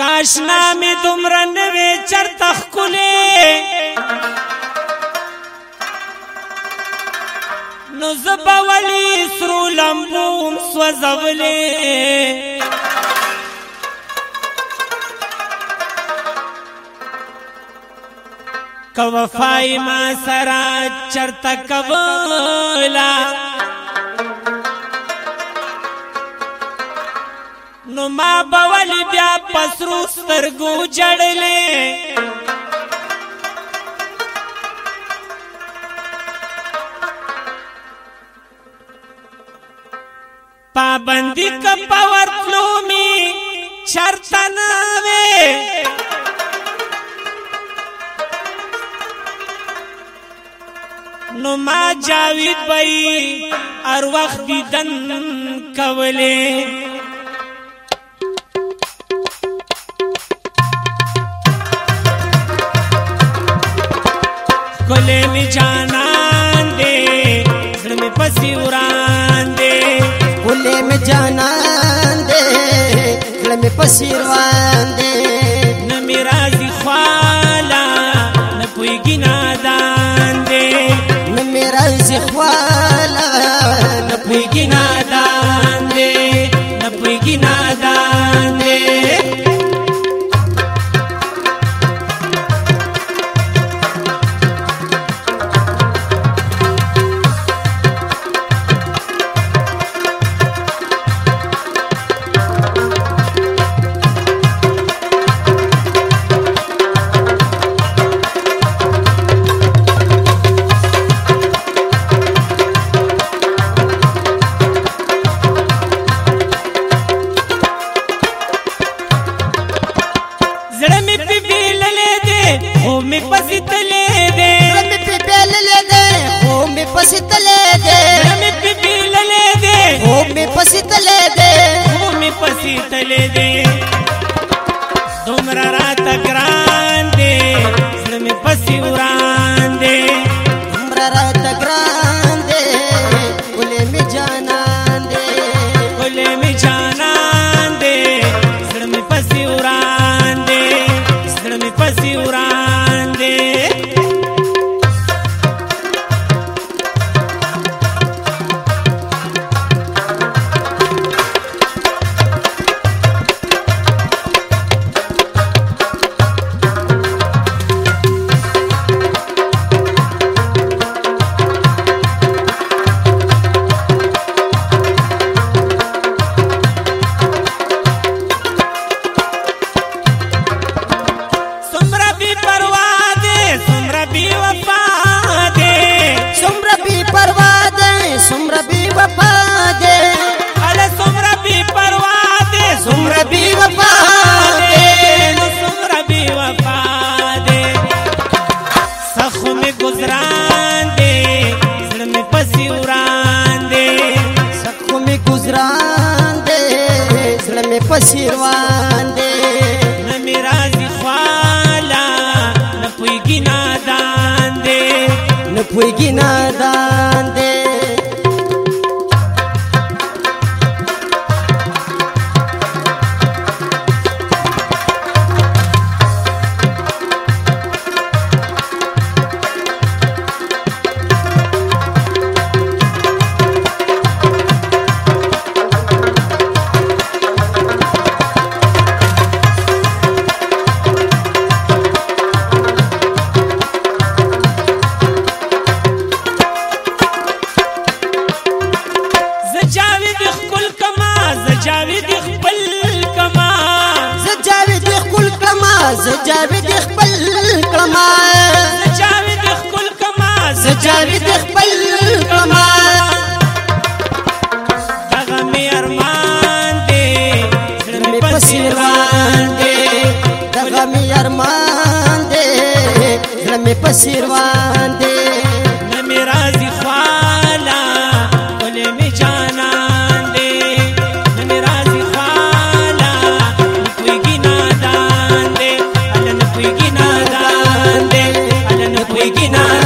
کاش نامې دومره نه وي چرته ښکلې نو زبولي سرو لمبوم سوځولې کوفای ما سرا چرته کولا نو ما بول بیا پسرو سترګو جړلې پابندی کپا ورتلو می چرتا ناوے نو ما جاوید بئی ار وقت دیدن کولے کله می جانان دې زړه می پسې وران دې کله می جانان دې زړه می پسې وران دې نه می راځي خوالا نه پويګي نادان دې نه می راځي خوالا نه پويګي نادان پسې تلې دې مې پپی للې دې او مې پسې تلې دې او مې پسې تلې دې دومره را تکران دې مې پسې وران شیروان دی نه میرازي خوالا نه پويګي نادان دی نه پويګي نادان دی سجاوي د خپل کلمه سجاوي د خپل کلمه سجاوي د خپل کلمه هغه مې ارمان دې زړه په سیروان دې هغه مې ارمان دې زړه په سیروان دې not.